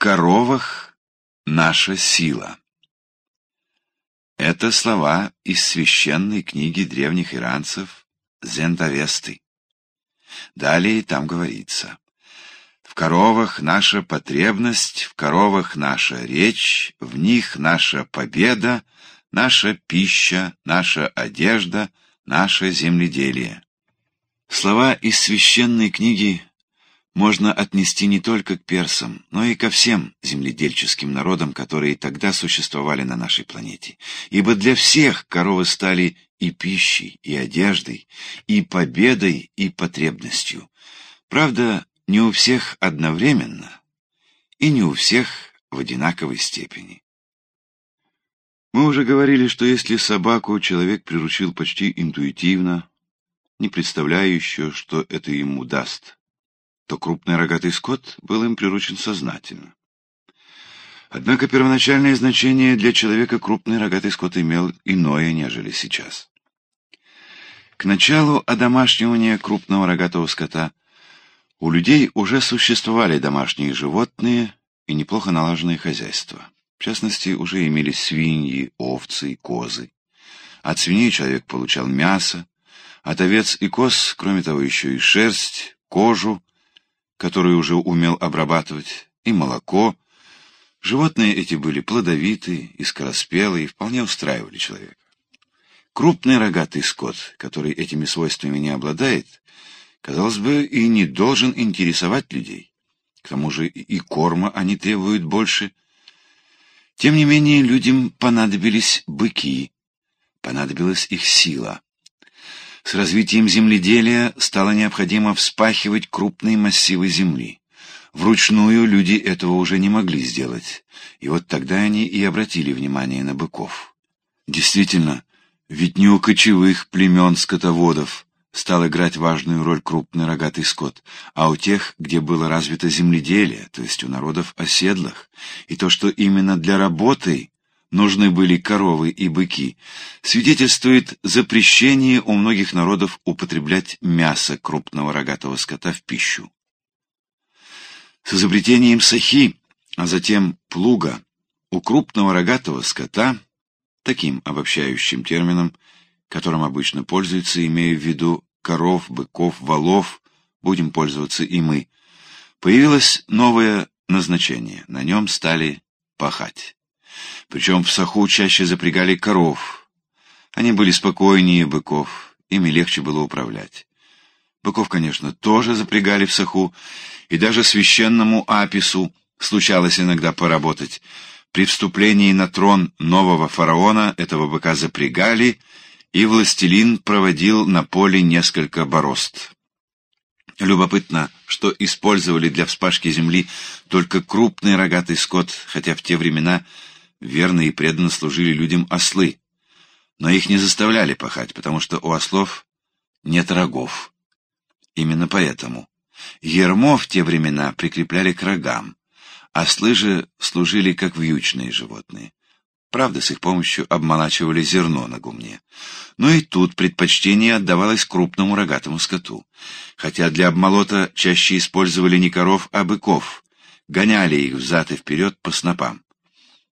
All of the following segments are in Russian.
коровах наша сила. Это слова из священной книги древних иранцев Зендавесты. Далее там говорится. В коровах наша потребность, в коровах наша речь, в них наша победа, наша пища, наша одежда, наше земледелие. Слова из священной книги можно отнести не только к персам, но и ко всем земледельческим народам, которые тогда существовали на нашей планете. Ибо для всех коровы стали и пищей, и одеждой, и победой, и потребностью. Правда, не у всех одновременно, и не у всех в одинаковой степени. Мы уже говорили, что если собаку человек приручил почти интуитивно, не представляя еще, что это ему даст, то крупный рогатый скот был им приручен сознательно. Однако первоначальное значение для человека крупный рогатый скот имел иное, нежели сейчас. К началу одомашнивания крупного рогатого скота у людей уже существовали домашние животные и неплохо налаженные хозяйства. В частности, уже имелись свиньи, овцы и козы. От свиней человек получал мясо, от овец и коз, кроме того, еще и шерсть, кожу который уже умел обрабатывать, и молоко. Животные эти были плодовитые и скороспелые, и вполне устраивали человека. Крупный рогатый скот, который этими свойствами не обладает, казалось бы, и не должен интересовать людей. К тому же и корма они требуют больше. Тем не менее, людям понадобились быки, понадобилась их сила. С развитием земледелия стало необходимо вспахивать крупные массивы земли. Вручную люди этого уже не могли сделать, и вот тогда они и обратили внимание на быков. Действительно, ведь не у кочевых племен скотоводов стал играть важную роль крупный рогатый скот, а у тех, где было развито земледелие, то есть у народов оседлых, и то, что именно для работы нужны были коровы и быки, свидетельствует запрещение у многих народов употреблять мясо крупного рогатого скота в пищу. С изобретением сахи, а затем плуга, у крупного рогатого скота, таким обобщающим термином, которым обычно пользуются, имея в виду коров, быков, валов, будем пользоваться и мы, появилось новое назначение, на нем стали пахать. Причем в саху чаще запрягали коров. Они были спокойнее быков, ими легче было управлять. Быков, конечно, тоже запрягали в саху, и даже священному Апису случалось иногда поработать. При вступлении на трон нового фараона этого быка запрягали, и властелин проводил на поле несколько борозд. Любопытно, что использовали для вспашки земли только крупный рогатый скот, хотя в те времена верно и преданно служили людям ослы. Но их не заставляли пахать, потому что у ослов нет рогов. Именно поэтому. Ермо в те времена прикрепляли к рогам, ослы же служили как вьючные животные. Правда, с их помощью обмолачивали зерно на гумне. Но и тут предпочтение отдавалось крупному рогатому скоту. Хотя для обмолота чаще использовали не коров, а быков. Гоняли их взад и вперед по снопам.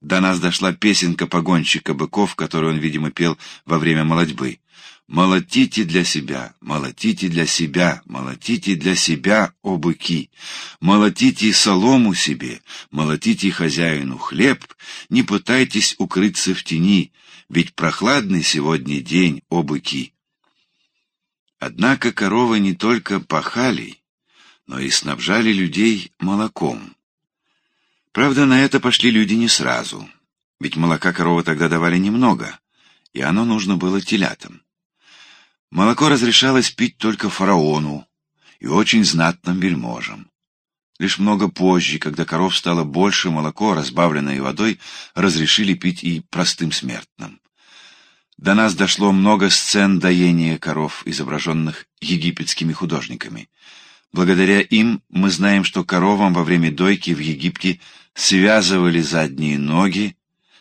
До нас дошла песенка погонщика быков, которую он, видимо, пел во время молодьбы. «Молотите для себя, молотите для себя, молотите для себя, о быки! Молотите солому себе, молотите хозяину хлеб, не пытайтесь укрыться в тени, ведь прохладный сегодня день, о быки!» Однако коровы не только пахали, но и снабжали людей молоком. Правда, на это пошли люди не сразу, ведь молока коровы тогда давали немного, и оно нужно было телятам. Молоко разрешалось пить только фараону и очень знатным вельможам. Лишь много позже, когда коров стало больше, молоко, разбавленное водой, разрешили пить и простым смертным. До нас дошло много сцен доения коров, изображенных египетскими художниками. Благодаря им мы знаем, что коровам во время дойки в Египте связывали задние ноги,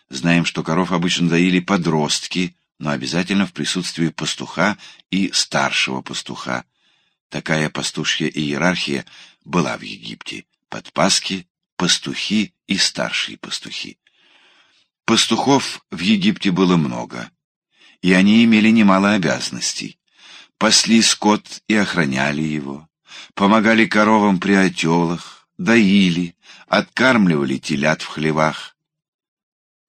знаем, что коров обычно доили подростки, но обязательно в присутствии пастуха и старшего пастуха. Такая пастушья иерархия была в Египте. Подпаски, пастухи и старшие пастухи. Пастухов в Египте было много, и они имели немало обязанностей. Пасли скот и охраняли его, помогали коровам при отелах, доили, откармливали телят в хлевах.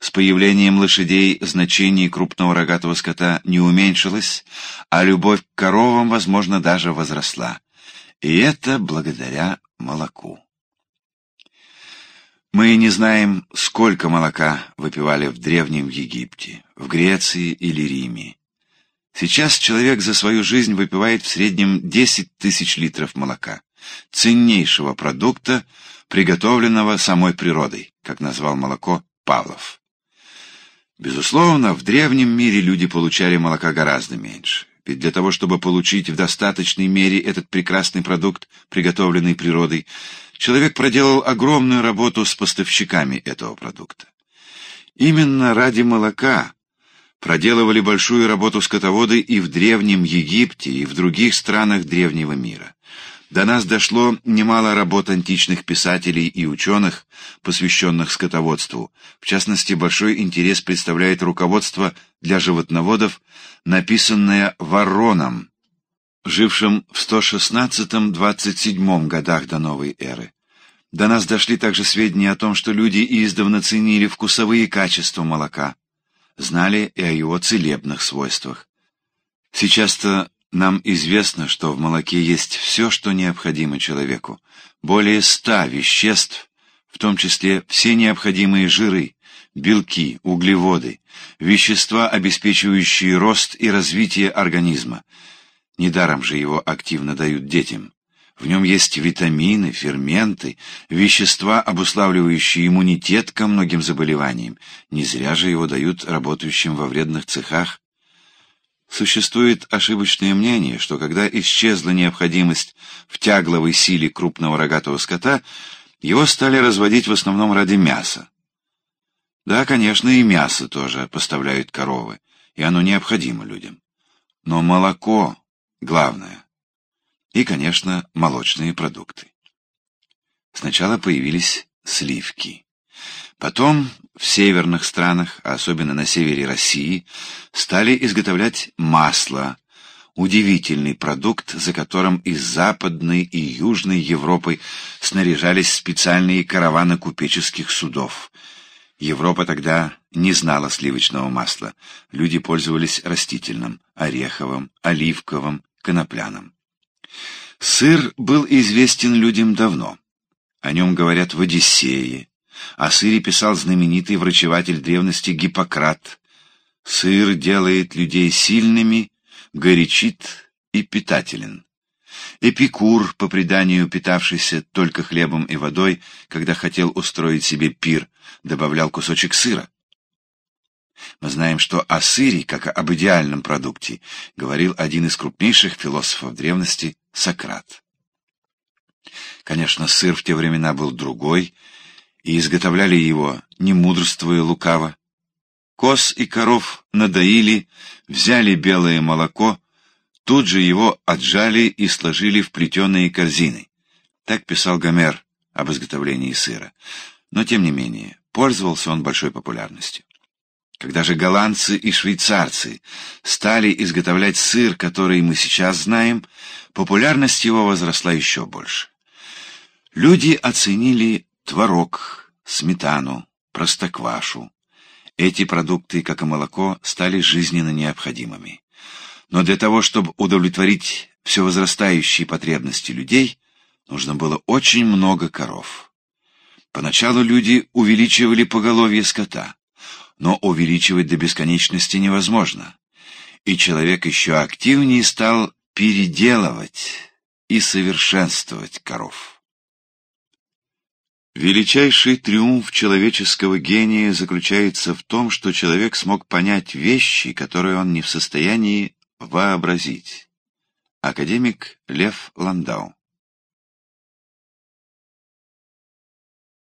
С появлением лошадей значение крупного рогатого скота не уменьшилось, а любовь к коровам, возможно, даже возросла. И это благодаря молоку. Мы не знаем, сколько молока выпивали в Древнем Египте, в Греции или Риме. Сейчас человек за свою жизнь выпивает в среднем 10 тысяч литров молока, ценнейшего продукта, приготовленного самой природой, как назвал молоко Павлов. Безусловно, в древнем мире люди получали молока гораздо меньше. Ведь для того, чтобы получить в достаточной мере этот прекрасный продукт, приготовленный природой, человек проделал огромную работу с поставщиками этого продукта. Именно ради молока проделывали большую работу скотоводы и в Древнем Египте, и в других странах древнего мира. До нас дошло немало работ античных писателей и ученых, посвященных скотоводству. В частности, большой интерес представляет руководство для животноводов, написанное Вороном, жившим в 116-27 годах до новой эры. До нас дошли также сведения о том, что люди издавна ценили вкусовые качества молока, знали и о его целебных свойствах. Сейчас-то нам известно, что в молоке есть все, что необходимо человеку. Более ста веществ, в том числе все необходимые жиры, белки, углеводы, вещества, обеспечивающие рост и развитие организма. Недаром же его активно дают детям. В нем есть витамины, ферменты, вещества, обуславливающие иммунитет ко многим заболеваниям. Не зря же его дают работающим во вредных цехах. Существует ошибочное мнение, что когда исчезла необходимость в тягловой силе крупного рогатого скота, его стали разводить в основном ради мяса. Да, конечно, и мясо тоже поставляют коровы, и оно необходимо людям. Но молоко — главное. И, конечно, молочные продукты. Сначала появились сливки. Потом в северных странах, а особенно на севере России, стали изготовлять масло, удивительный продукт, за которым из Западной и Южной Европы снаряжались специальные караваны купеческих судов. Европа тогда не знала сливочного масла, люди пользовались растительным, ореховым, оливковым, конопляным. Сыр был известен людям давно. О нем говорят в Одиссее, о сыре писал знаменитый врачеватель древности Гиппократ. Сыр делает людей сильными, горячит и питателен. Эпикур, по преданию питавшийся только хлебом и водой, когда хотел устроить себе пир, добавлял кусочек сыра. Мы знаем, что о сыре, как об идеальном продукте, говорил один из крупнейших философов древности Сократ. Конечно, сыр в те времена был другой, и изготовляли его, не мудрствуя лукаво. Коз и коров надоили, взяли белое молоко, тут же его отжали и сложили в плетеные корзины. Так писал Гомер об изготовлении сыра. Но, тем не менее, пользовался он большой популярностью. Когда же голландцы и швейцарцы стали изготовлять сыр, который мы сейчас знаем, популярность его возросла еще больше. Люди оценили творог, сметану, простоквашу. Эти продукты, как и молоко, стали жизненно необходимыми. Но для того, чтобы удовлетворить все возрастающие потребности людей, нужно было очень много коров. Поначалу люди увеличивали поголовье скота, но увеличивать до бесконечности невозможно. И человек еще активнее стал переделывать и совершенствовать коров. Величайший триумф человеческого гения заключается в том, что человек смог понять вещи, которые он не в состоянии вообразить. Академик Лев Ландау